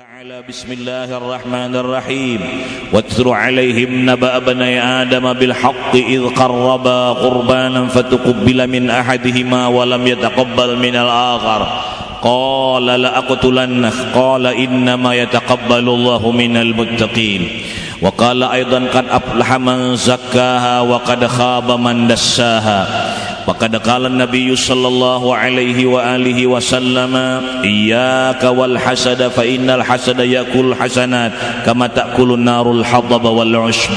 تعالى بسم الله الرحمن الرحيم. واتل عليهم نبأ بني آدم بالحق إذ قربا قربانا فتقبل من أحدهما ولم يتقبل من الآخر. قال لأقتلنك قال إنما يتقبل الله من المتقين. وقال أيضا قد أفلح من زكاها وقد خاب من دساها. وقد قال النبي صلى الله عليه وآله وسلم إياك والحسد فإن الحسد يأكل الحسنات كما تأكل النار الحطب والعشب.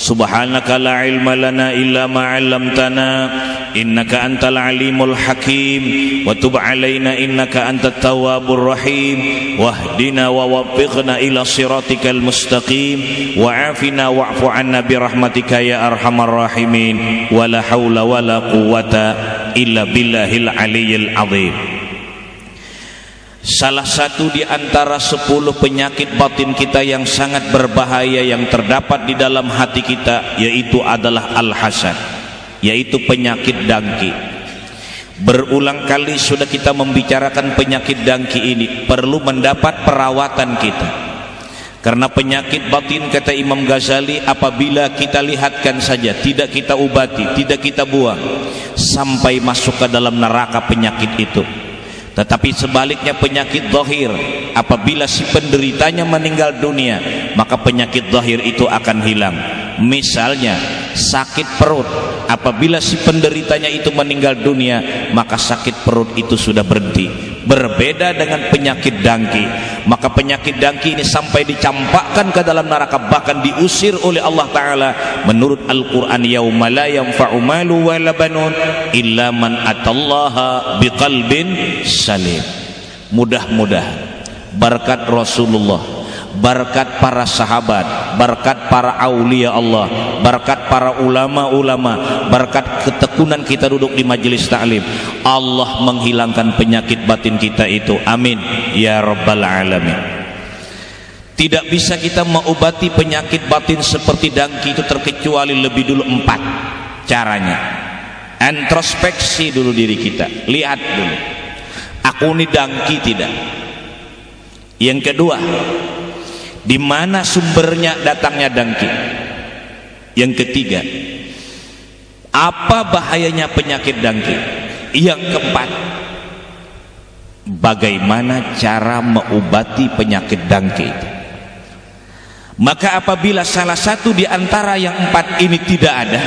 سبحانك لا علم لنا إلا ما علمتنا innaka antal alimul hakim. Wa tub alaina innaka antat tawwabur rahim. Wahdina wa waffiqna ila siratikal mustaqim. Wa afina wa'fu anna bi rahmatika ya arhamar rahimin. Wala haula wala quwata illa billahil aliyil azim. Salah satu di antara sepuluh penyakit batin kita yang sangat berbahaya yang terdapat di dalam hati kita yaitu adalah al-hasad yaitu penyakit dangki. Berulang kali sudah kita membicarakan penyakit dangki ini perlu mendapat perawatan kita. Karena penyakit batin kata Imam Ghazali apabila kita lihatkan saja tidak kita ubati tidak kita buang sampai masuk ke dalam neraka penyakit itu. Tetapi sebaliknya penyakit zahir apabila si penderitanya meninggal dunia maka penyakit zahir itu akan hilang. Misalnya sakit perut apabila si penderitanya itu meninggal dunia maka sakit perut itu sudah berhenti. Berbeda dengan penyakit dangki. Maka penyakit dangki ini sampai dicampakkan ke dalam neraka bahkan diusir oleh Allah Ta'ala. Menurut Al-Quran yauma la yanfa'u malu wa labanun illa man atallaha biqalbin salim. Mudah-mudahan berkat Rasulullah berkat para sahabat, berkat para aulia Allah, berkat para ulama-ulama, berkat ketekunan kita duduk di majelis taklim. Allah menghilangkan penyakit batin kita itu. Amin ya rabbal alamin. Tidak bisa kita mengobati penyakit batin seperti dangki itu terkecuali lebih dulu empat caranya. Introspeksi dulu diri kita, lihat dulu. Aku ini dangki tidak? Yang kedua, di mana sumbernya datangnya dangki yang ketiga apa bahayanya penyakit dangki yang keempat bagaimana cara mengobati penyakit dangki maka apabila salah satu di antara yang empat ini tidak ada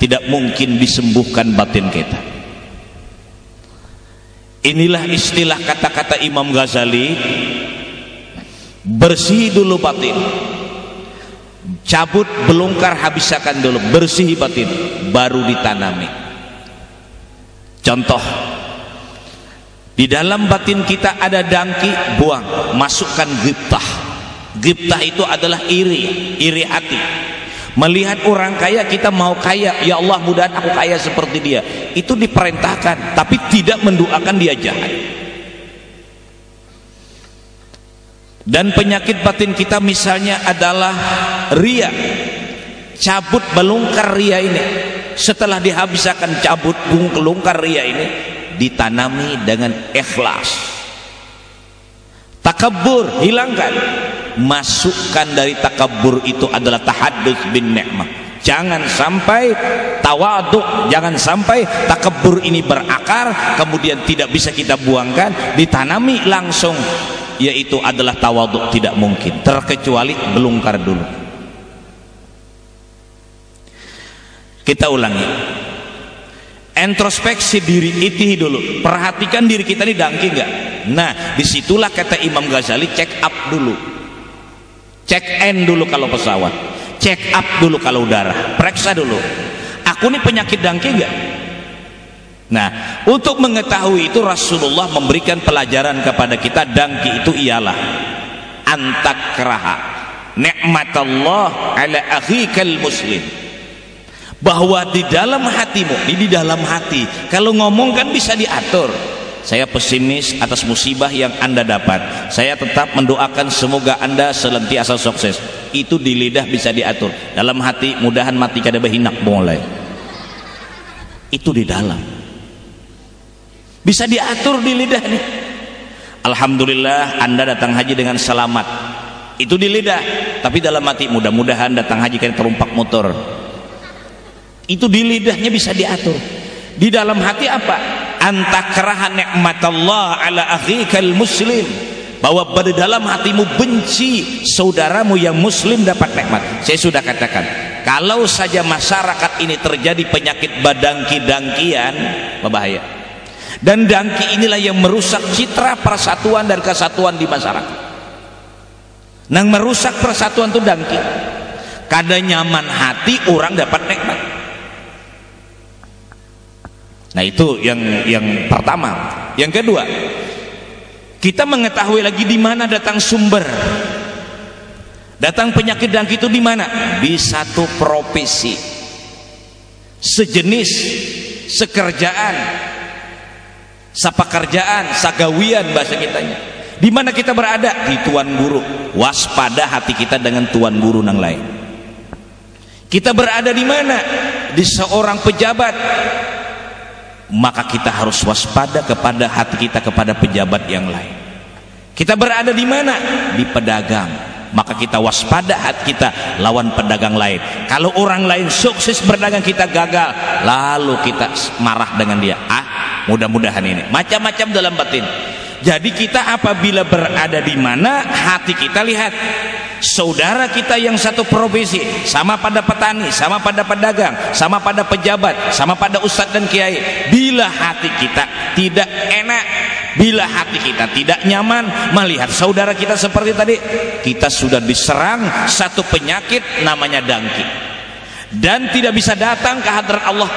tidak mungkin disembuhkan batin kita. Inilah istilah kata-kata Imam Ghazali bersih dulu batin. Cabut belungkar habiskan dulu bersih batin baru ditanami. Contoh di dalam batin kita ada dangki buang masukkan giptah. Giptah itu adalah iri iri hati. Melihat orang kaya kita mau kaya. Ya Allah mudahan aku kaya seperti dia. Itu diperintahkan tapi tidak mendoakan dia jahat dan penyakit batin kita misalnya adalah ria. Cabut belungkar ria ini. Setelah dihabiskan cabut bung kelungkar ria ini ditanami dengan ikhlas. Takabur hilangkan. Masukkan dari takabur itu adalah tahaddus bin ni'mah. Jangan sampai tawaduk jangan sampai takabur ini berakar kemudian tidak bisa kita buangkan ditanami langsung yaitu adalah tawaduk tidak mungkin terkecuali belungkar dulu. Kita ulangi. Introspeksi diri itu dulu. Perhatikan diri kita ini dangki enggak nah di situlah kata Imam Ghazali check up dulu. Check in dulu kalau pesawat. Check up dulu kalau udara. Periksa dulu. Aku ini penyakit dangki enggak Nah, untuk mengetahui itu Rasulullah memberikan pelajaran kepada kita dangki itu ialah antakraha nikmatallah ala akhikal muslim. Bahwa di dalam hatimu di dalam hati kalau ngomong kan bisa diatur. Saya pesimis atas musibah yang anda dapat. Saya tetap mendoakan semoga anda selantiasa sukses. Itu di lidah bisa diatur. Dalam hati mudahan mati kada berhinak boleh. Itu di dalam bisa diatur di lidah nih. Alhamdulillah Anda datang haji dengan selamat. Itu di lidah tapi dalam hati mudah-mudahan datang haji kan terumpak motor. Itu di lidahnya bisa diatur. Di dalam hati apa? Antakraha nikmatallah ala akhikal muslim. Bahwa pada dalam hatimu benci saudaramu yang muslim dapat nikmat. Saya sudah katakan kalau saja masyarakat ini terjadi penyakit badangki-dangkian berbahaya dan dangki inilah yang merusak citra persatuan dan kesatuan di masyarakat. Yang merusak persatuan itu dangki kada nyaman hati orang dapat nikmat. Nah itu yang yang pertama. Yang kedua kita mengetahui lagi di mana datang sumber. Datang penyakit dangki itu di mana? Di satu profesi. Sejenis sekerjaan sapakerjaan sagawian bahasa kitanya. Di mana kita berada? Di tuan guru. Waspada hati kita dengan tuan guru yang lain. Kita berada di mana? Di seorang pejabat. Maka kita harus waspada kepada hati kita kepada pejabat yang lain. Kita berada di mana? Di pedagang. Maka kita waspada hati kita lawan pedagang lain. Kalau orang lain sukses berdagang kita gagal. Lalu kita marah dengan dia mudah-mudahan ini. Macam-macam dalam batin. Jadi kita apabila berada di mana hati kita lihat. Saudara kita yang satu profesi sama pada petani sama pada pedagang sama pada pejabat sama pada ustadz dan kiai. Bila hati kita tidak enak bila hati kita tidak nyaman melihat saudara kita seperti tadi kita sudah diserang satu penyakit namanya dangki dan tidak bisa datang ke hadrat Allah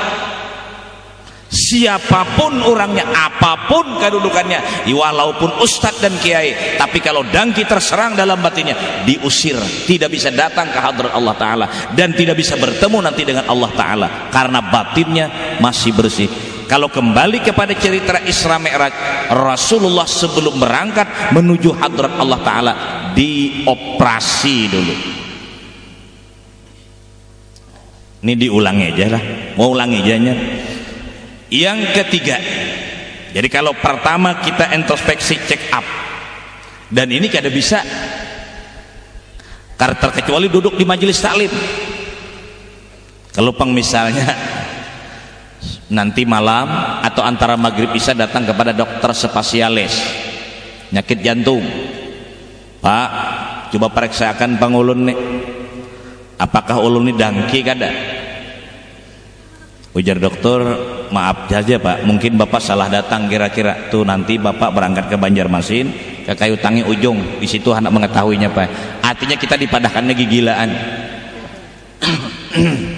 siapa pun orangnya apa pun kedudukannya walaupun ustadz dan kiai tapi kalau dangki terserang dalam batinnya diusir tidak bisa datang ke hadrat Allah Ta'ala dan tidak bisa bertemu nanti dengan Allah Ta'ala karena batinnya masih bersih. Kalau kembali kepada cerita Isra Mi'raj Rasulullah sebelum berangkat menuju hadrat Allah Ta'ala dioperasi dulu. Ini diulangi aja lah mau ulangi aja yang ketiga jadi kalau pertama kita introspeksi check up. Dan ini kada bisa. Karena terkecuali duduk di majelis taklim. Kalau pang misalnya nanti malam atau antara maghrib bisa datang kepada dokter spesialis nyakit jantung. Pak coba periksakan pang ulun nih. Apakah ulun ini dangki kada ujar dokter maaf saja pak. Mungkin bapak salah datang kira-kira. Tuh nanti bapak berangkat ke Banjarmasin ke kayu tangi ujung. Di situ anak mengetahuinya pak. Artinya kita dipadahkan lagi gilaan.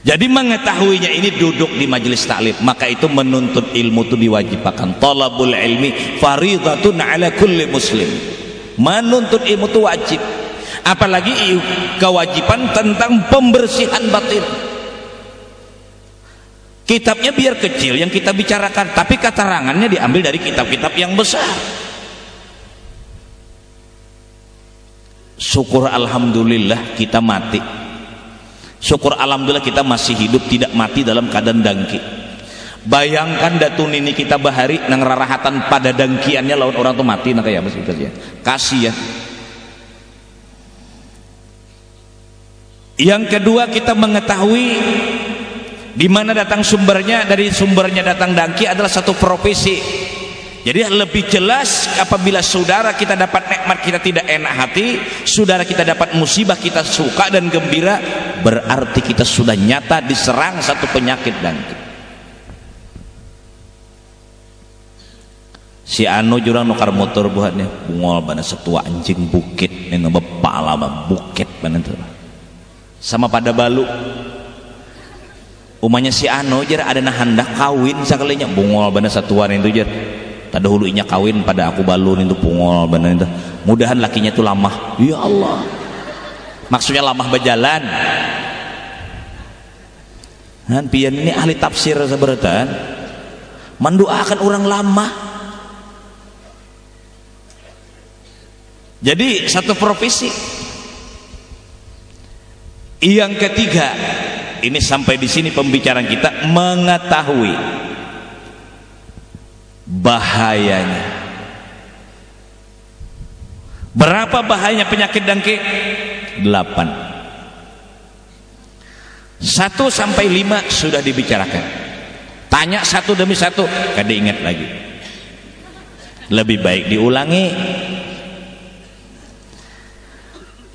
Jadi mengetahuinya ini duduk di majelis taklim maka itu menuntut ilmu itu diwajibkan. Talabul ilmi faridatun ala kulli muslim. Menuntut ilmu itu wajib. Apalagi kewajiban tentang pembersihan batin kitabnya biar kecil yang kita bicarakan tapi keterangannya diambil dari kitab-kitab yang besar. Syukur Alhamdulillah kita mati. Syukur Alhamdulillah kita masih hidup tidak mati dalam keadaan dangki. Bayangkan datun ini kita bahari nang rarahatan pada dangkiannya lawan orang tuh mati nah kayak apa ya? Kasih ya. Yang kedua kita mengetahui di mana datang sumbernya? Dari sumbernya datang dangki adalah satu profesi. Jadi lebih jelas apabila saudara kita dapat nikmat kita tidak enak hati saudara kita dapat musibah kita suka dan gembira berarti kita sudah nyata diserang satu penyakit dangki. Si anu jurang nukar motor buatnya bungol bana setua anjing bukit ini bepala bukit bana sama pada balu umanya si Ano jar ada hendak kawin sekalinya bungol bener satuan itu jar tadi hulunya kawin pada aku balun itu bungol bener itu. Mudahan lakinya itu lama ya Allah. Maksudnya lama berjalan. Kan pian ini ahli tafsir seberatan. Mendoakan orang lama. Jadi satu profesi. Yang ketiga ini sampai di sini pembicaraan kita. Mengetahui bahayanya. Berapa bahayanya penyakit dangki? delapan. Satu sampai lima sudah dibicarakan. Tanya satu demi satu kada ingat lagi. Lebih baik diulangi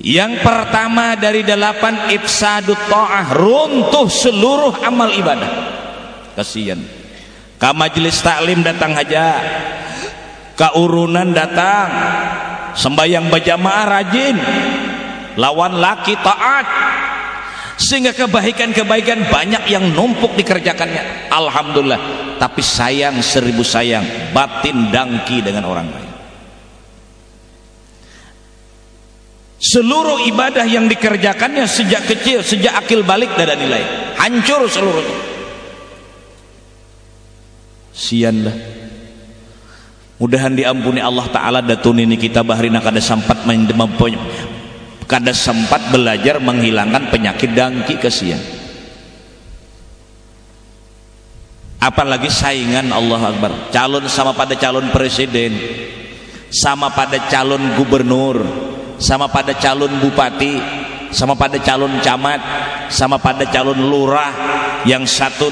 yang pertama dari delapan ifsadut ta'ah runtuh seluruh amal ibadah. Kasihan. Ke majelis taklim datang aja. Ke urunan datang. Sembahyang berjamaah rajin. Lawan laki taat. Sehingga kebaikan-kebaikan banyak yang numpuk dikerjakannya. Alhamdulillah. Tapi sayang seribu sayang. Batin dangki dengan orang lain seluruh ibadah yang dikerjakannya sejak kecil sejak akil balik dan nilai. Hancur seluruhnya sianlah mudahan diampuni Allah Ta'ala datun ini kita bahrina kada sempat kada sempat belajar menghilangkan penyakit dangki kesian. Apalagi saingan Allah Akbar. Calon sama pada calon presiden sama pada calon gubernur sama pada calon bupati sama pada calon camat sama pada calon lurah yang satu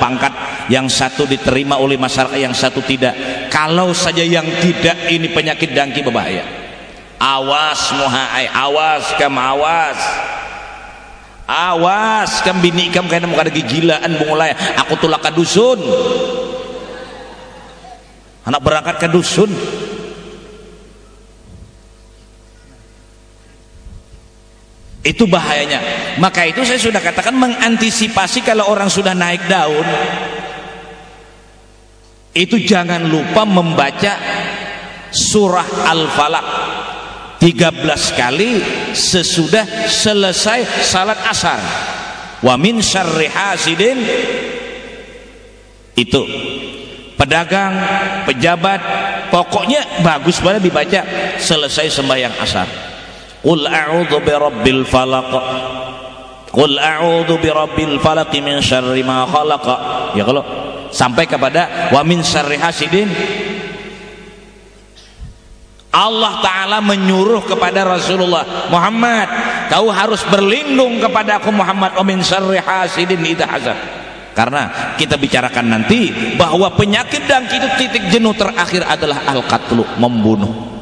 pangkat yang satu diterima oleh masyarakat yang satu tidak. Kalau saja yang tidak ini penyakit dangki berbahaya. Awas muhai awas kam awas. Awas kam bini kam kena muka ada gilaan bungulai. Aku tulak ke dusun. Anak berangkat ke dusun itu bahayanya. Maka itu saya sudah katakan mengantisipasi kalau orang sudah naik daun. Itu jangan lupa membaca surah al-falak 13 kali sesudah selesai salat asar. Wa min syarri hasidin. Itu. Pedagang pejabat pokoknya bagus banget dibaca. Selesai sembahyang asar Qul a'udzu birabbil falaq Qul a'udzu birabbil falaq min syarri ma khalaq ya kalau sampai kepada wa min syarri hasidin. Allah Ta'ala menyuruh kepada Rasulullah Muhammad kau harus berlindung kepada aku Muhammad wa min syarri hasidin idha hasad karena kita bicarakan nanti bahwa penyakit dan itu titik jenuh terakhir adalah al-qatlu membunuh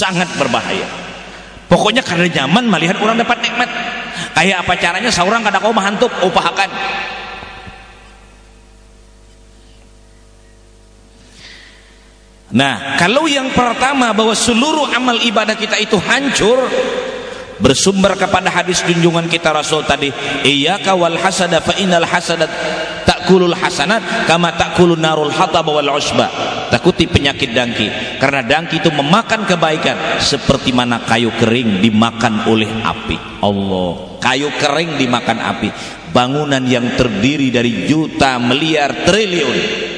sangat berbahaya. Pokoknya karena nyaman melihat orang dapat nikmat. Kayak apa caranya seorang kada kau mahantup upahakan. Nah, kalau yang pertama bahwa seluruh amal ibadah kita itu hancur bersumber kepada hadis junjungan kita Rasul tadi, iyyaka wal hasada fa innal hasada ta'kulul hasanat kama ta'kulun narul hatab wal usba. Takuti penyakit dangki. Karena dangki itu memakan kebaikan seperti mana kayu kering dimakan oleh api. Allah kayu kering dimakan api. Bangunan yang terdiri dari juta miliar triliun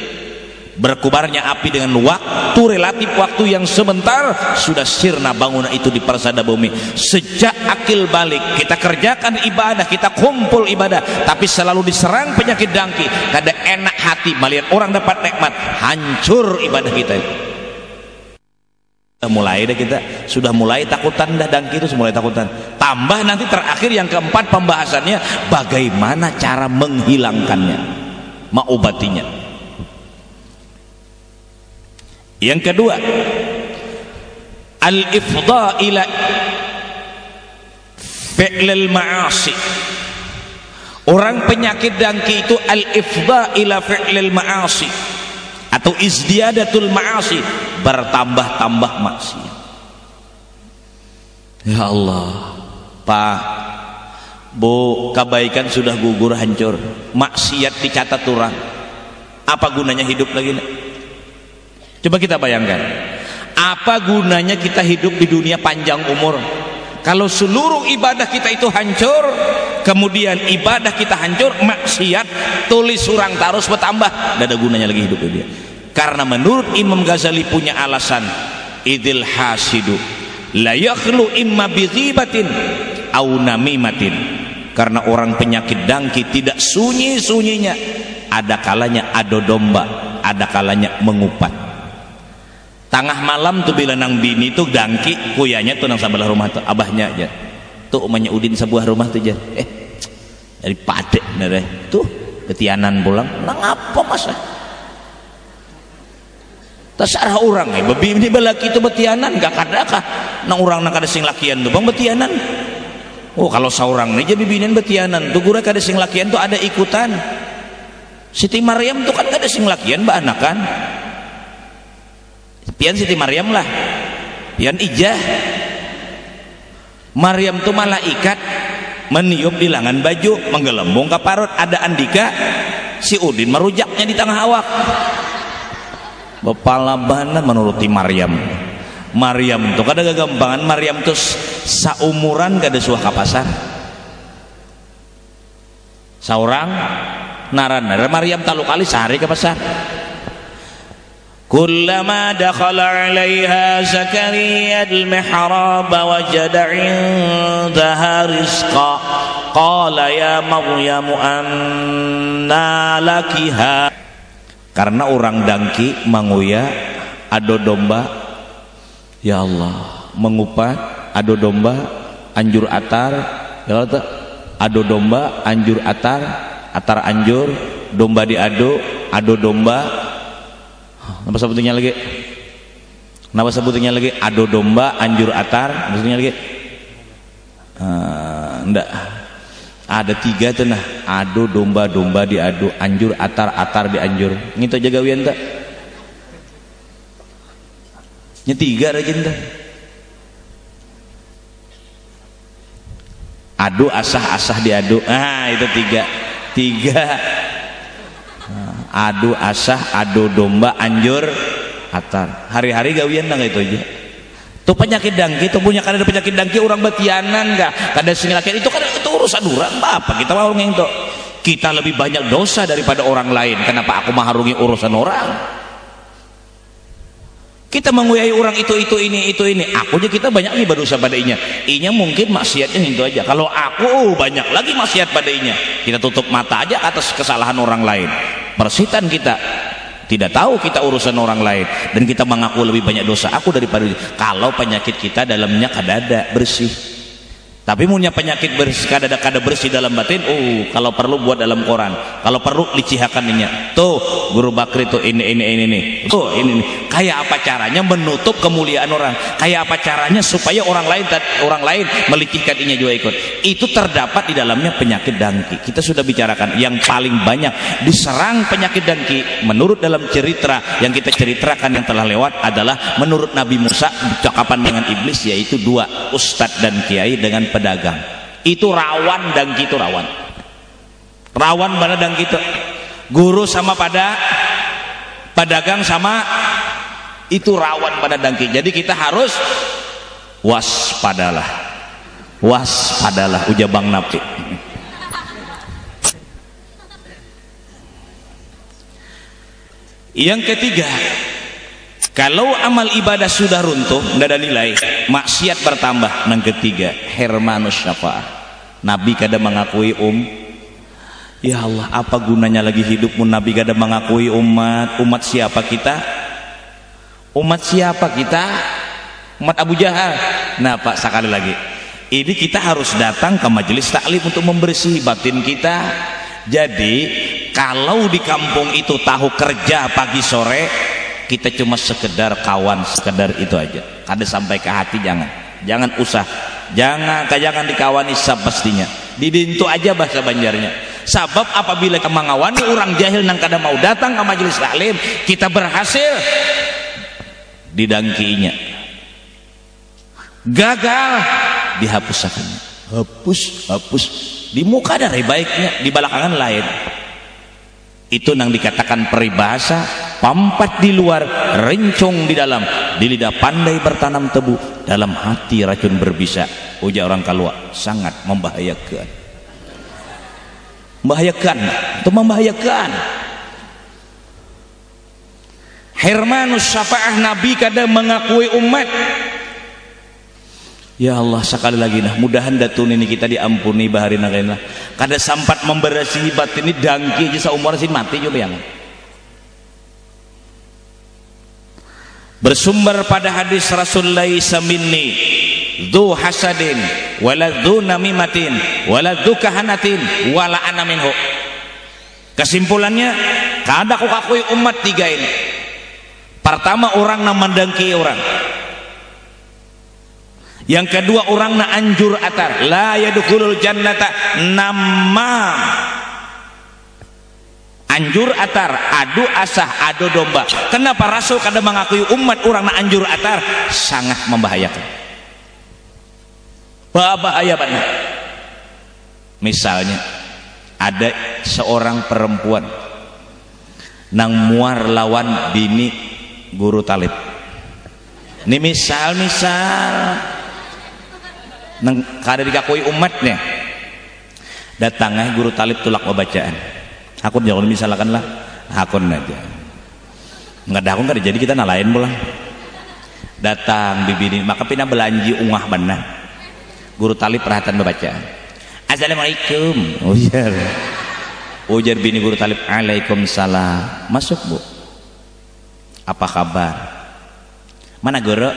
berkubarnya api dengan waktu relatif waktu yang sebentar sudah sirna bangunan itu di persada bumi. Sejak akil balik kita kerjakan ibadah kita kumpul ibadah tapi selalu diserang penyakit dangki. Kada enak hati melihat orang dapat nikmat hancur ibadah kita. Sudah mulai deh kita sudah mulai takutan dah dangki itu mulai takutan. Tambah nanti terakhir yang keempat pembahasannya bagaimana cara menghilangkannya maobatinya yang kedua al-ifdha ila fi'lil ma'asi. Orang penyakit dangki itu al-ifdha ila fi'lil ma'asi atau izdiadatul ma'asi bertambah-tambah maksiat. Ya Allah Pak Bu kebaikan sudah gugur hancur. Maksiat dicatat orang. Apa gunanya hidup lagi Coba kita bayangkan, apa gunanya kita hidup di dunia panjang umur? Kalau seluruh ibadah kita itu hancur, kemudian ibadah kita hancur, maksiat, tulis surang terus bertambah, tidak ada gunanya lagi hidup dia. Karena menurut Imam Ghazali punya alasan, idil hasidu la yakhlu imma bighibatin au namimatin. Karena orang penyakit dangki tidak sunyi-sunyinya, ada kalanya ado domba, ada kalanya mengupat tengah malam tuh bila nang bini tuh dangki kuyanya tuh nang sebelah rumah tuh abahnya aja. Tuh umanya udin sebuah rumah tuh aja eh dari padek nere tuh ketianan pulang. Nang apa masa terserah orang eh babi ini balaki itu betianan. Gak kada kah nang orang nang kada sing lakian tuh bang betianan. Oh kalau seorang nih jadi binian betianan tuh gura kada sing lakian tuh ada ikutan. Siti Maryam tuh kan kada sing lakian mbak anak kan pian Siti Maryam lah. Pian ijah. Maryam tuh malaikat meniup di lengan baju menggelembung ke parut. Ada Andika si Udin merujaknya di tengah awak. Bapala bana menuruti Maryam. Maryam tuh kada gagampangan Maryam tuh saumuran kada suah kapasan seorang naran naran Maryam talu kali sehari ke pasar كلما دخل عليها زكريا المحراب وجد عندها رزقا قال يا مريم أنى لك karena orang dangki manguya ado domba ya Allah mengupat ado domba anjur atar ya Allah ado domba anjur atar atar anjur domba diado ado domba Nama sebutnya lagi? Nama sebutnya lagi? Ado domba, anjur atar. Maksudnya lagi? Uh, enggak. Ada tiga tuh nah. Ado domba, domba diadu, anjur atar, atar dianjur. Jaga wian tak? Nya tiga aja entah. Adu asah asah diadu. Ah itu tiga. Tiga adu asah adu domba anjur. Atar. Hari-hari gawian nggak itu aja tuh penyakit dangki tuh punya kan ada penyakit dangki orang betianan nggak kada sing itu kan itu urusan orang apa kita mau itu. Kita lebih banyak dosa daripada orang lain. Kenapa aku mengharungi urusan orang? Kita menguyai orang itu itu ini itu ini. Aku aja kita banyak nih berdosa pada inya. Inya mungkin maksiatnya itu aja. Kalau aku oh, banyak lagi maksiat pada inya. Kita tutup mata aja atas kesalahan orang lain persitan kita. Tidak tahu kita urusan orang lain. Dan kita mengaku lebih banyak dosa aku daripada kalau penyakit kita dalamnya kadada bersih tapi punya penyakit bersih kada kada bersih dalam batin oh kalau perlu buat dalam Quran kalau perlu licihakan ini tuh guru bakri tuh ini ini ini ini. Tuh ini, ini. kayak apa caranya menutup kemuliaan orang? Kayak apa caranya supaya orang lain orang lain melicihkan ini juga ikut? Itu terdapat di dalamnya penyakit dangki. Kita sudah bicarakan yang paling banyak diserang penyakit dangki menurut dalam cerita yang kita ceritakan yang telah lewat adalah menurut Nabi Musa cakapan dengan iblis yaitu dua ustadz dan kiai dengan pedagang itu rawan dan gitu rawan. Rawan mana dan gitu? Guru sama pada pedagang sama itu rawan pada dangki jadi kita harus waspadalah. Waspadalah ujar bang napi yang ketiga kalau amal ibadah sudah runtuh tidak ada nilai. Maksiat bertambah. Yang ketiga hermanus syafa'ah Nabi kadang mengakui um. Ya Allah apa gunanya lagi hidupmu? Nabi kadang mengakui umat. Umat siapa kita? Umat siapa kita? Umat Abu Jahal. Nah Pak sekali lagi. Ini kita harus datang ke majelis taklim untuk membersih batin kita. Jadi kalau di kampung itu tahu kerja pagi sore kita cuma sekedar kawan sekedar itu aja. Kada sampai ke hati jangan. Jangan usah. Jangan jangan dikawani pastinya. Didintu aja bahasa banjarnya. Sabab apabila mengawani orang jahil yang kada mau datang ke majelis taklim kita berhasil. Didangkinya gagal. Dihapuskannya hapus hapus. Di muka dari baiknya di belakangan lain. Itu yang dikatakan peribahasa pampat di luar rencong di dalam. Di lidah pandai bertanam tebu dalam hati racun berbisa. Ujar orang kalua sangat membahayakan. Membahayakan itu membahayakan. Hermanus syafaah Nabi kadang mengakui umat. Ya Allah sekali lagi nah mudahan datun ini kita diampuni bahari nagaina kada sampat memberasi batin ini dangki aja seumur sih mati juga yang bersumber pada hadis Rasulullah saminni dhu hasadin wala dhu namimatin wala dhu kahanatin wala ana minhu. Kesimpulannya kada aku kakui umat tiga ini. Pertama orang na mandangki orang. Yang kedua orang na anjur atar. La yadkhulul jannata namam anjur atar adu asah adu domba. Kenapa rasul kadang mengakui umat orang na anjur atar? Sangat membahayakan. Bahaya banget misalnya ada seorang perempuan nang muar lawan bini guru talib. Ini misal misal nang kada dikakui umatnya. Datangnya guru talib tulak bacaan Aku jangan misalkan lah. Akun aja. Nggak ada akun kan jadi kita nalain pulang datang bibini maka pina belanji ungah benar guru tali perhatian membaca assalamualaikum. Ujar ujar bini guru talib salam masuk bu. Apa kabar? Mana guru?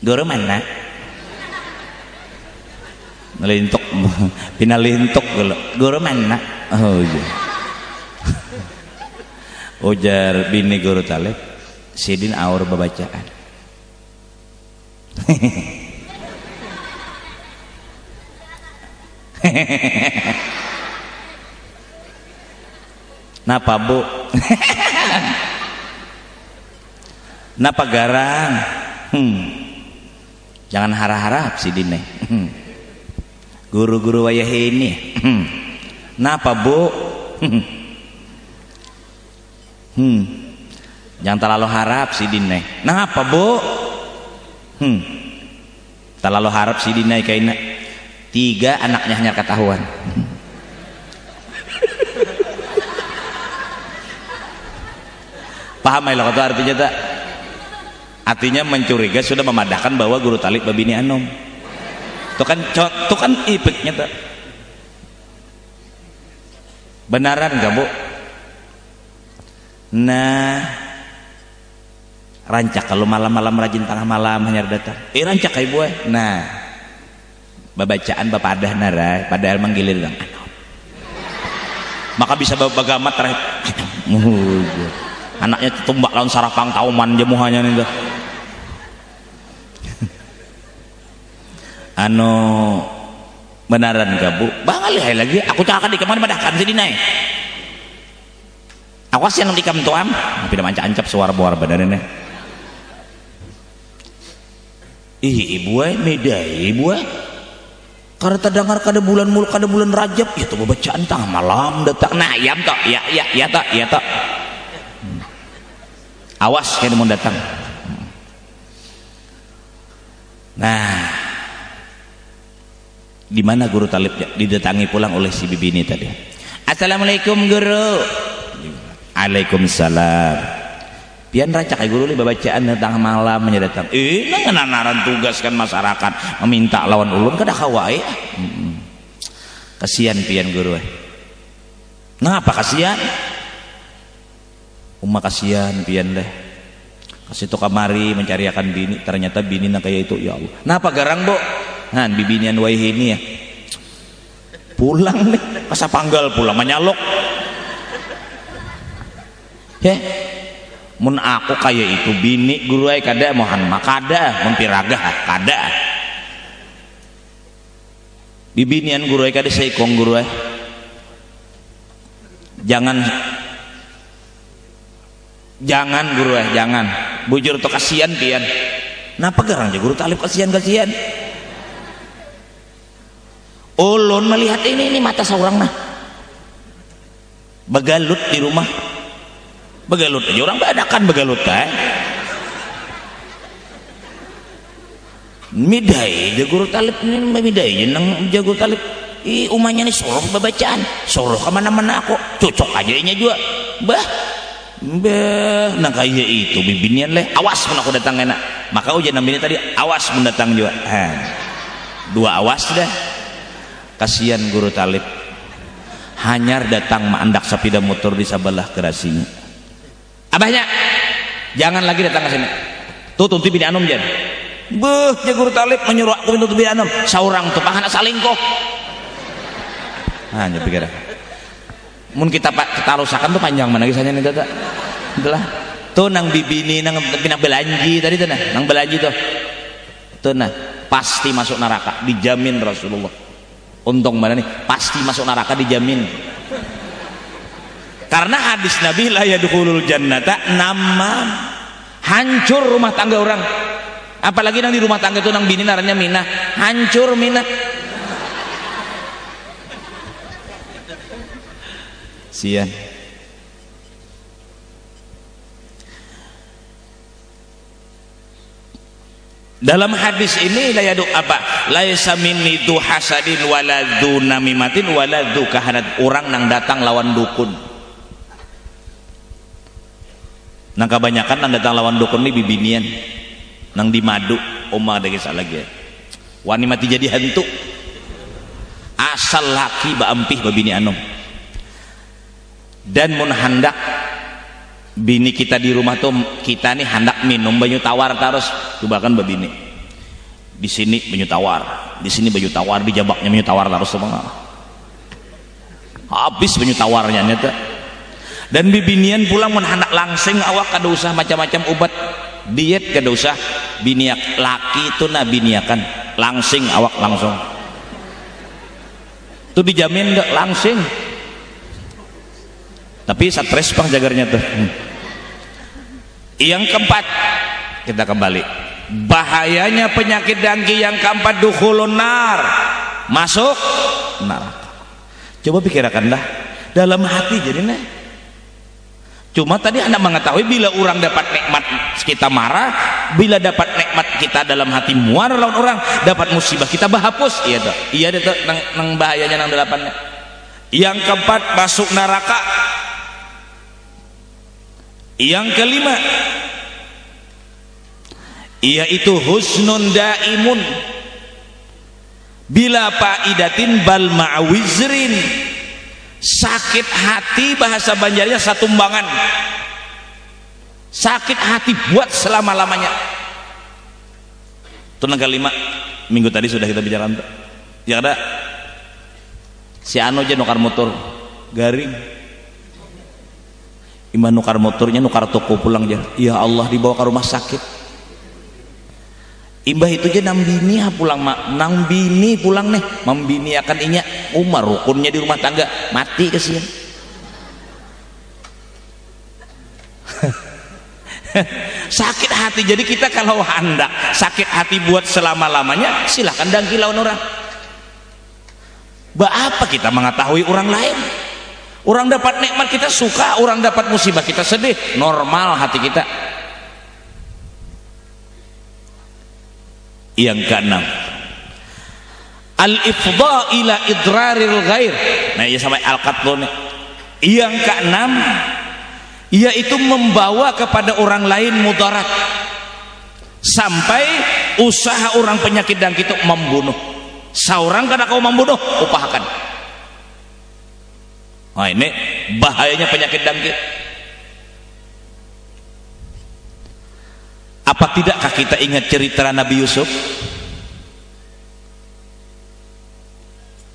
Guru mana? Lintuk pina lintuk guru mana oh iya ujar bini guru talib sidin aur babacaan Napa bu? Napa garang? Hmm. Jangan harap-harap si Dine. Hmm. Guru-guru wayah ini. Hmm. Napa bu? hmm. Jangan terlalu harap si Dine. Napa bu? Hmm. Terlalu harap si Dine kayaknya tiga anaknya hanya ketahuan. Paham ya lo artinya tak? Artinya mencuriga sudah memadahkan bahwa guru talik babini anom. Itu kan itu kan ipeknya tak? Benaran gak bu? Nah rancak. Kalau malam-malam rajin tengah malam hanya datang. Eh rancak kayak bu nah babacaan bapak ada nara padahal menggilir dong maka bisa bapak gamat anaknya tumbak lawan sarapang tauman jemuhannya nih anu benaran gabu bangali hai lagi. Aku cakakan di ke mana madahkan sini naik awas yang di kam tuam. Tapi dah manca ancap suara buar beneran ih ibu eh. Meda ibu eh. Karena terdengar kada bulan mul kada bulan rajab. Ya tuh bacaan tang malam datang nah ya tak ya ya ya tak ya tak awas kan mau datang. Nah di mana guru talib didatangi pulang oleh si bibi ini tadi. Assalamualaikum guru. Waalaikumsalam. Pian rancak guru li bacaan tentang malam menyedatang eh nanganaran tugas kan masyarakat. Meminta lawan ulun kada kawai. Kasihan pian guru eh. Ngapa kasihan? Umma kasihan pian deh. Kasih tu kamari mencari akan bini. Ternyata bini nak kayak itu ya Allah. Napa garang bu Han bibinian waihi ini ya. Pulang nih, masa panggal pulang menyalok. Ya. Mun aku kayak itu bini guru ay kada mohan makada mempiraga kada. Bibinian guru ay kada seikong guru ay. Jangan jangan guru ay jangan bujur to kasihan pian. Napa garang guru talib kasihan kasihan ulun melihat ini ini mata seorang nah begalut di rumah. Begalut aja orang badakan begalut eh. Midai jagur talib ini midai jeneng jagur talib. I umahnya ini soroh babacaan soroh ke mana-mana aku cocok aja ini juga bah. Bah. Nah kayak itu bibinian leh. Awas pun aku datang enak. Maka ujian namanya tadi awas mendatang juga ha. dua awas dah kasihan guru talib. Hanyar datang mendak sepeda motor di sebelah kerasinya. Abahnya jangan lagi datang ke sini. Tuh tunti bini anum jan beh jagur talib menyuruh aku tuntut bini anum seorang tuh pahan salingkoh nah jadi pikir mun kita kita rusakan tuh panjang mana kisahnya nih tata? Itulah. Tuh nang bibini nang pina belanji tadi tuh nah. Nang belanji tuh. Tuh nah pasti masuk neraka. Dijamin Rasulullah untung mana nih? Pasti masuk neraka dijamin. Karena hadis Nabi la yadkhulul jannata nama hancur rumah tangga orang. Apalagi nang di rumah tangga itu nang bini naranya minah. Hancur minah. Sian dalam hadis ini layadu apa? Laisa minni du hasadin wala du namimatin wala du kahanat. Orang nang datang lawan dukun. Nang kebanyakan nang datang lawan dukun ini bibinian. Nang di madu omah ada kisah lagi ya. Wani mati jadi hantu. Asal laki ba ampih babini anom. Dan mun hendak bini kita di rumah tuh kita nih hendak minum banyu tawar terus. Coba kan babini di sini banyu tawar. Di sini banyu tawar di jabaknya banyu tawar terus tuh habis banyu tawarnya nyata dan bibinian pulang mun hendak langsing awak kada usah macam-macam obat diet kada usah. Biniak laki itu nah biniakan langsing awak langsung. Itu dijamin dek langsing tapi stres pang jagarnya tuh. Yang keempat kita kembali. Bahayanya penyakit dangki yang keempat dukhulun nar. Masuk neraka. Coba pikirkan dah. Dalam hati jadi nih. Cuma tadi anda mengetahui bila orang dapat nikmat kita marah bila dapat nikmat kita dalam hati muar lawan orang dapat musibah kita bahapus iya tuh. Iya tuh nang, nang bahayanya nang delapannya yang keempat masuk neraka yang kelima yaitu husnun daimun. Bila faidatin bal ma'wizrin. Sakit hati bahasa Banjarnya satu tumbangan sakit hati buat selama-lamanya. Itu yang kelima. Minggu tadi sudah kita bicara ya ada. Si Ano aja nukar motor. Garing Iman nukar motornya nukar toko pulang aja ya Allah dibawa ke rumah sakit. Imbah itu aja nang bini ha pulang mak. Nang bini pulang nih. Membini akan inya. Umar rukunnya di rumah tangga. Mati kesian. Sakit hati. Jadi kita kalau hendak sakit hati buat selama-lamanya silahkan dangki lawan orang apa kita mengetahui orang lain orang dapat nikmat kita suka orang dapat musibah kita sedih. Normal hati kita. Yang keenam. Al-ifda ila idraril ghair. Nah ya sampai al-qatlun yang keenam yaitu membawa kepada orang lain mudarat. Sampai usaha orang penyakit dan kita membunuh. Seorang kada kau membunuh upahkan Nah ini bahayanya penyakit dangkit. Apa tidakkah kita ingat cerita Nabi Yusuf?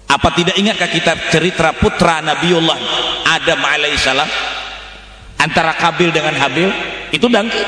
Apa tidak ingatkah kita cerita putra Nabiullah Adam alaihissalam antara Kabil dengan Habil itu dangkit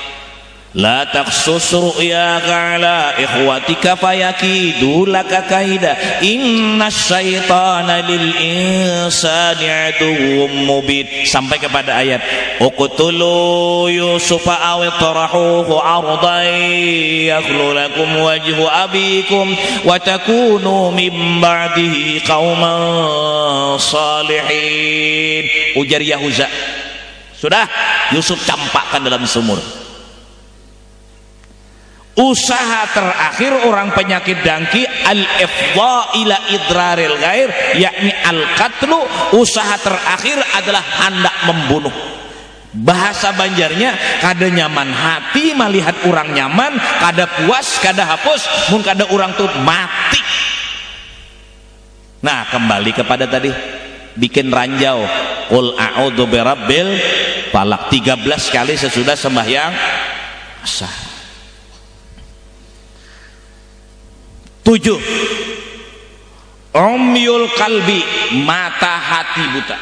La taqsus ru'yaka ala ikhwatika fayakidu laka kaida. Inna syaitana lil insani aduwwum mubin. Sampai kepada ayat uqtulu yusufa aw tarahuhu ardan yakhlu lakum wajhu abikum wa takunu min ba'dihi qauman salihin. Ujar Yahuza. Sudah Yusuf campakkan dalam sumur usaha terakhir orang penyakit dangki al-ifdha ila idraril ghair yakni al-qatlu usaha terakhir adalah hendak membunuh. Bahasa banjarnya kada nyaman hati melihat orang nyaman kada puas kada hapus mungkin kada orang tuh mati. Nah kembali kepada tadi bikin ranjau. Qul a'udzu birabbil falak 13 kali sesudah sembahyang asar tujuh. Omyul kalbi mata hati buta.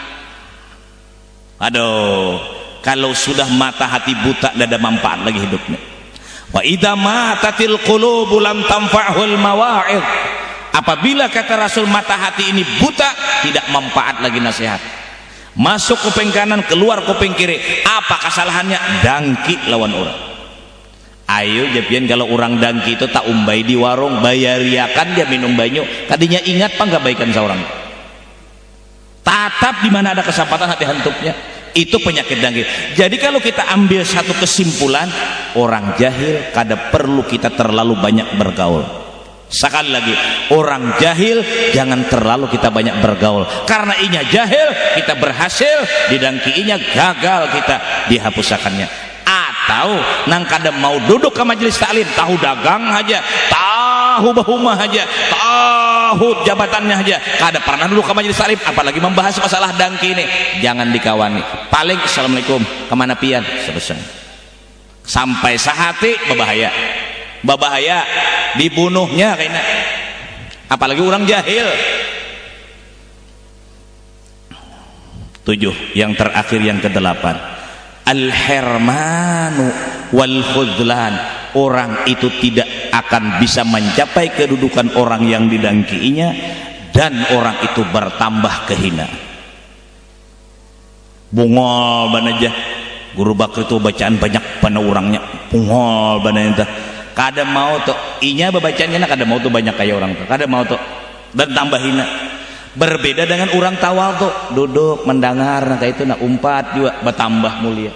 Aduh kalau sudah mata hati buta tidak ada manfaat lagi hidupnya. Wa idha matatil qulubu lam tamfa'hul mawa'id apabila kata Rasul mata hati ini buta tidak manfaat lagi nasihat. Masuk kuping kanan keluar kuping kiri. Apa kesalahannya? Dangki lawan orang ayo japian kalau orang dangki itu tak umbai di warung bayariakan dia minum banyu. Tadinya ingat apa nggak baikan seorang tatap di mana ada kesempatan hati hantupnya. Itu penyakit dangki jadi kalau kita ambil satu kesimpulan orang jahil kada perlu kita terlalu banyak bergaul. Sekali lagi orang jahil jangan terlalu kita banyak bergaul. Karena inya jahil kita berhasil didangkiinya gagal kita dihapusakannya tahu. Nang kadang mau duduk ke majelis taklim tahu dagang aja tahu bahumah aja tahu jabatannya aja kada pernah duduk ke majelis taklim apalagi membahas masalah dangki ini. Jangan dikawani. Paling assalamualaikum. Ke mana pian? Selesai. Sampai sehati berbahaya. Berbahaya dibunuhnya kayaknya. Apalagi orang jahil. Tujuh yang terakhir yang kedelapan al-hermanu wal khudlan orang itu tidak akan bisa mencapai kedudukan orang yang didangkiinya dan orang itu bertambah kehina. Bungol banaja guru bakri itu bacaan banyak pada orangnya. Bungol banaja kada mau tuh inya bacaannya kada mau tuh banyak kayak orang tuh kada mau tuh dan tambah hina berbeda dengan orang tawal tuh duduk mendengar nah itu nak umpat juga bertambah mulia.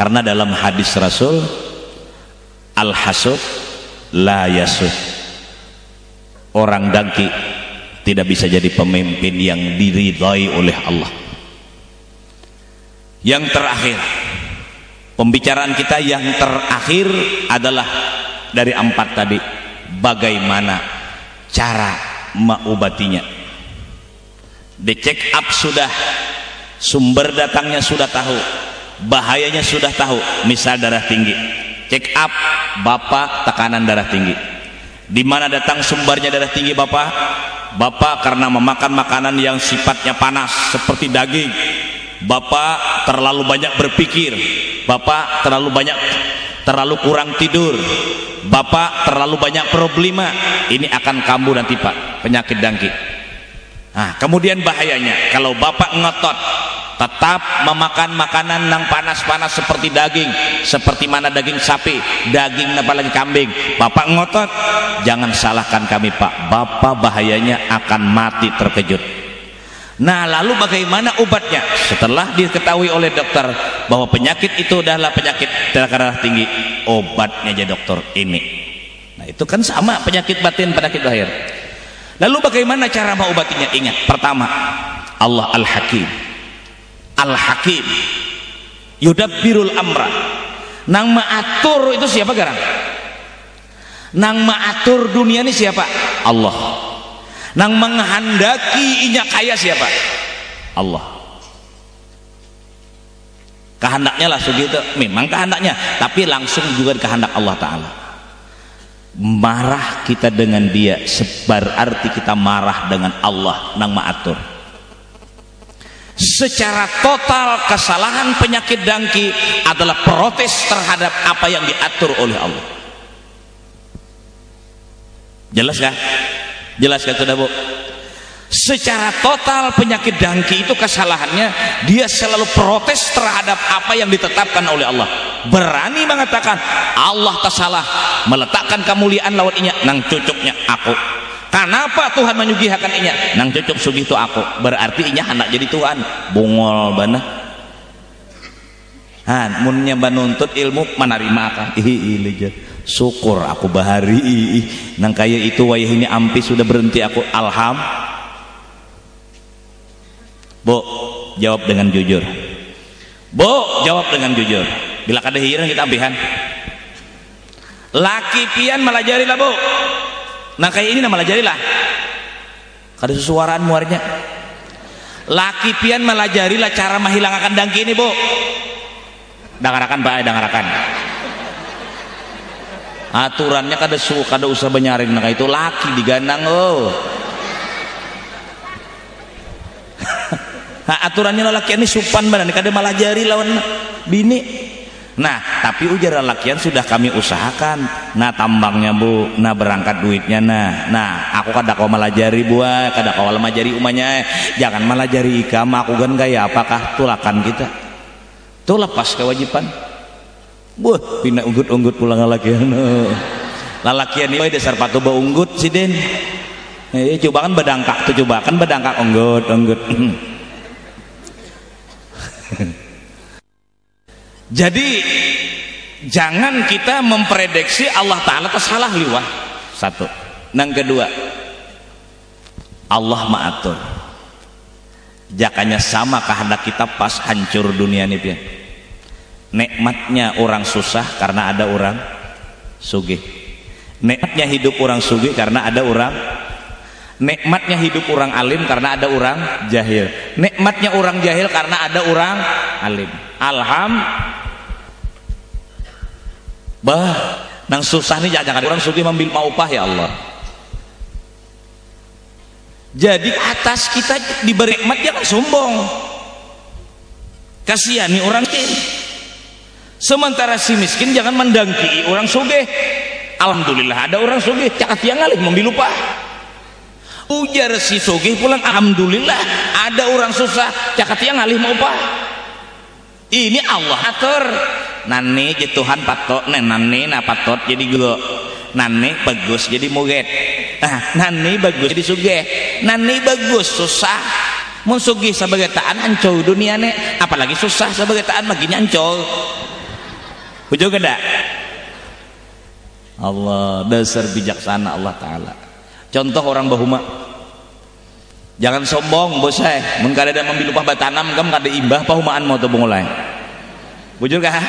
Karena dalam hadis Rasul al hasud la yasud. Orang dangki tidak bisa jadi pemimpin yang diridhai oleh Allah. Yang terakhir pembicaraan kita yang terakhir adalah dari empat tadi. Bagaimana cara mengobatinya di check up sudah sumber datangnya sudah tahu bahayanya sudah tahu misal darah tinggi. Check up bapak tekanan darah tinggi. Di mana datang sumbernya darah tinggi bapak? Bapak karena memakan makanan yang sifatnya panas seperti daging. Bapak terlalu banyak berpikir. Bapak terlalu banyak terlalu kurang tidur. Bapak terlalu banyak problema. Ini akan kambuh nanti pak. Penyakit dangki nah kemudian bahayanya. Kalau bapak ngotot tetap memakan makanan yang panas-panas seperti daging. Seperti mana daging sapi daging apalagi kambing. Bapak ngotot jangan salahkan kami pak. Bapak bahayanya akan mati terkejut Nah lalu bagaimana obatnya? Setelah diketahui oleh dokter bahwa penyakit itu adalah penyakit darah tinggi, obatnya aja dokter ini. Nah itu kan sama penyakit batin penyakit lahir. Lalu bagaimana cara mengobatinya? Ingat, pertama Allah Al-Hakim. Al-Hakim. Yudabbirul amra. Nang maatur itu siapa garang? Nang maatur dunia ini siapa? Allah nang menghendaki inya kaya siapa? Allah. Kehendaknya lah segitu. Memang kehendaknya. Tapi langsung juga kehendak Allah Ta'ala. Marah kita dengan dia sebar arti kita marah dengan Allah. Nang maatur. Secara total kesalahan penyakit dangki adalah protes terhadap apa yang diatur oleh Allah. Jelas gak? Jelaskan sudah bu. Secara total penyakit dangki itu kesalahannya dia selalu protes terhadap apa yang ditetapkan oleh Allah. Berani mengatakan Allah tersalah meletakkan kemuliaan lawan inya nang cucuknya aku. Kenapa Tuhan menyugihakan inya? Nang cucuk sugi itu aku. Berarti inya anak jadi Tuhan. Bungol bana. Han, munnya banuntut ilmu manarima kan ih syukur aku bahari. Nang kaya itu wayah ini ampi sudah berhenti aku alham. Bu jawab dengan jujur. Bu jawab dengan jujur. Bila kada hiran kita ampihan. Laki pian malah jarilah bu nah kayak ini malah jarilah kada sesuaraan muarnya laki pian malah jarilah cara menghilangkan dangki ini bu dangarakan baik dangarakan aturannya kada su kada usah benyarin nah itu laki digandang oh nah, aturannya laki ini supan badan kada malah jari lawan bini Nah, tapi ujar lakian sudah kami usahakan. Nah, tambangnya bu, nah berangkat duitnya nah. Nah, aku kada kau malajari buah, kada kau malajari umanya. Jangan malajari ikam, aku kan gaya apakah tulakan kita. Tuh lepas kewajiban. Buah, pindah unggut-unggut pulang lakian. Lalakian ini dasar patu bau unggut sih den. Eh, coba kan bedangkak tuh coba kan bedangkak unggut unggut. jadi jangan kita memprediksi Allah Ta'ala salah liwah satu yang kedua Allah ma'atur jakanya sama kehendak kita pas hancur dunia ini pian nikmatnya orang susah karena ada orang sugih. Nikmatnya hidup orang sugih karena ada orang nikmatnya hidup orang alim karena ada orang jahil. Nikmatnya orang jahil karena ada orang alim. Alham bah nang susah nih jangan orang sugi membil mau upah ya Allah. Jadi atas kita diberi nikmat jangan sombong. Kasihan nih orang miskin sementara si miskin jangan mendangki orang suge Alhamdulillah ada orang suge cakat yang ngalih membil upah ujar si suge pulang Alhamdulillah ada orang susah. Cakat yang ngalih mau upah? Ini Allah atur. Nani jadi Tuhan patok nen nani na patot jadi gue nani bagus jadi muget ah nani bagus jadi suge nani bagus susah. Mau sugi sebagai taan ancol dunia nih apalagi susah sebagai taan begini ancol Bujuk gak Allah dasar bijaksana Allah Ta'ala. Contoh orang bahuma jangan sombong bos saya. Mengkada dan membil upah batanam kamu kada imbah pahumaan mau tuh mulai bujur kah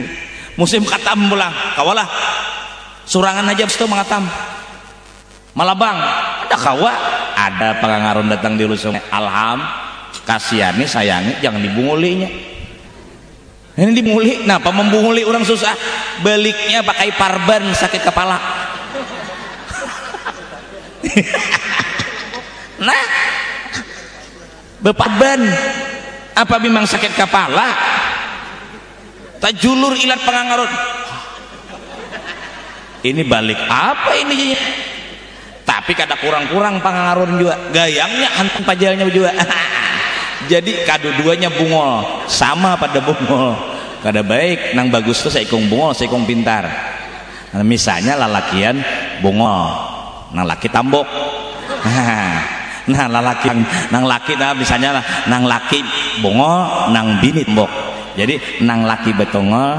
musim katam pulang. Kawalah surangan aja itu mengatam malabang. Ada kawa ada pengangaron datang di lusung alham. Kasihani sayangi jangan dibungulinya ini dibunguli kenapa membunguli orang susah? Baliknya pakai parban sakit kepala. Nah beparban apa memang sakit kepala? Tajulur ilat pengangarun ini balik apa ini? Tapi kada kurang-kurang pengangarun juga. Gayangnya hantam pajalnya juga jadi kado duanya bungol. Sama pada bungol kada baik nang bagus tuh seikung bungol seikung pintar. Nah, misalnya lalakian bungol nang laki tambok. Nah lalaki nang laki nah misalnya nang laki bungol nang bini tambok. Jadi nang laki betongol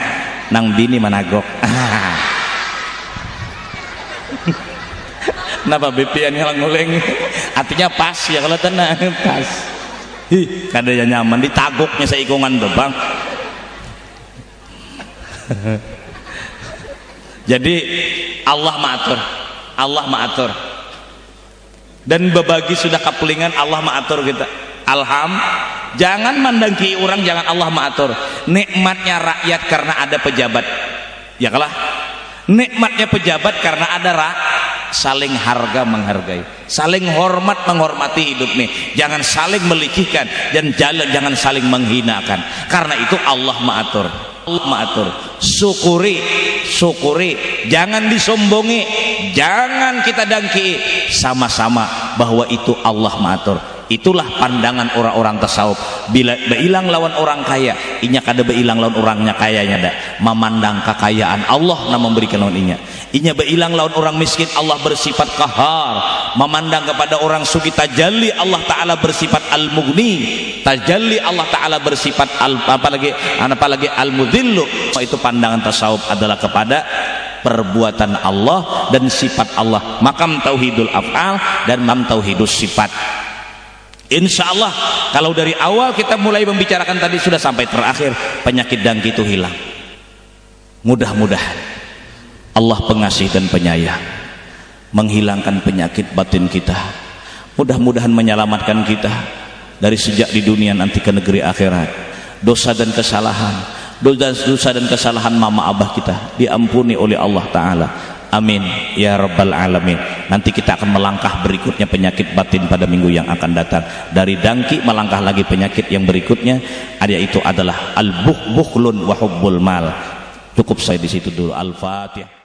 nang bini managok. Kenapa BPN yang nguleng? Artinya pas ya kalau tenang pas. Hi kada nyaman ditaguknya seikungan tuh bang jadi Allah maatur Allah maatur dan berbagi sudah kepelingan Allah maatur kita. Alham jangan mendengki orang jangan Allah mengatur nikmatnya rakyat karena ada pejabat. Ya kalah? Nikmatnya pejabat karena ada rak saling harga menghargai. Saling hormat menghormati hidup nih. Jangan saling melikihkan dan jalan jangan saling menghinakan. Karena itu Allah mengatur Allah mengatur syukuri syukuri. Jangan disombongi jangan kita dangki sama-sama bahwa itu Allah mengatur itulah pandangan orang-orang tasawuf. Bila beilang lawan orang kaya inya kada beilang lawan orangnya kayanya dak. Memandang kekayaan Allah na memberikan lawan inya. Inya beilang lawan orang miskin Allah bersifat kahar. Memandang kepada orang suki tajalli Allah taala bersifat al-mughni tajalli Allah taala bersifat al, apalagi apalagi al-mudhillu. Itu pandangan tasawuf adalah kepada perbuatan Allah dan sifat Allah. Makam tauhidul af'al dan mam tauhidus sifat. Insya Allah kalau dari awal kita mulai membicarakan tadi sudah sampai terakhir penyakit dangki itu hilang. Mudah-mudahan Allah pengasih dan penyayang menghilangkan penyakit batin kita mudah-mudahan menyelamatkan kita dari sejak di dunia nanti ke negeri akhirat dosa dan kesalahan dosa dan kesalahan mama abah kita diampuni oleh Allah Ta'ala Amin ya rabbal alamin. Nanti kita akan melangkah berikutnya penyakit batin pada minggu yang akan datang. Dari dangki melangkah lagi penyakit yang berikutnya ada itu adalah al-bukhlun wa hubbul mal. Cukup saya di situ dulu. Al-Fatihah.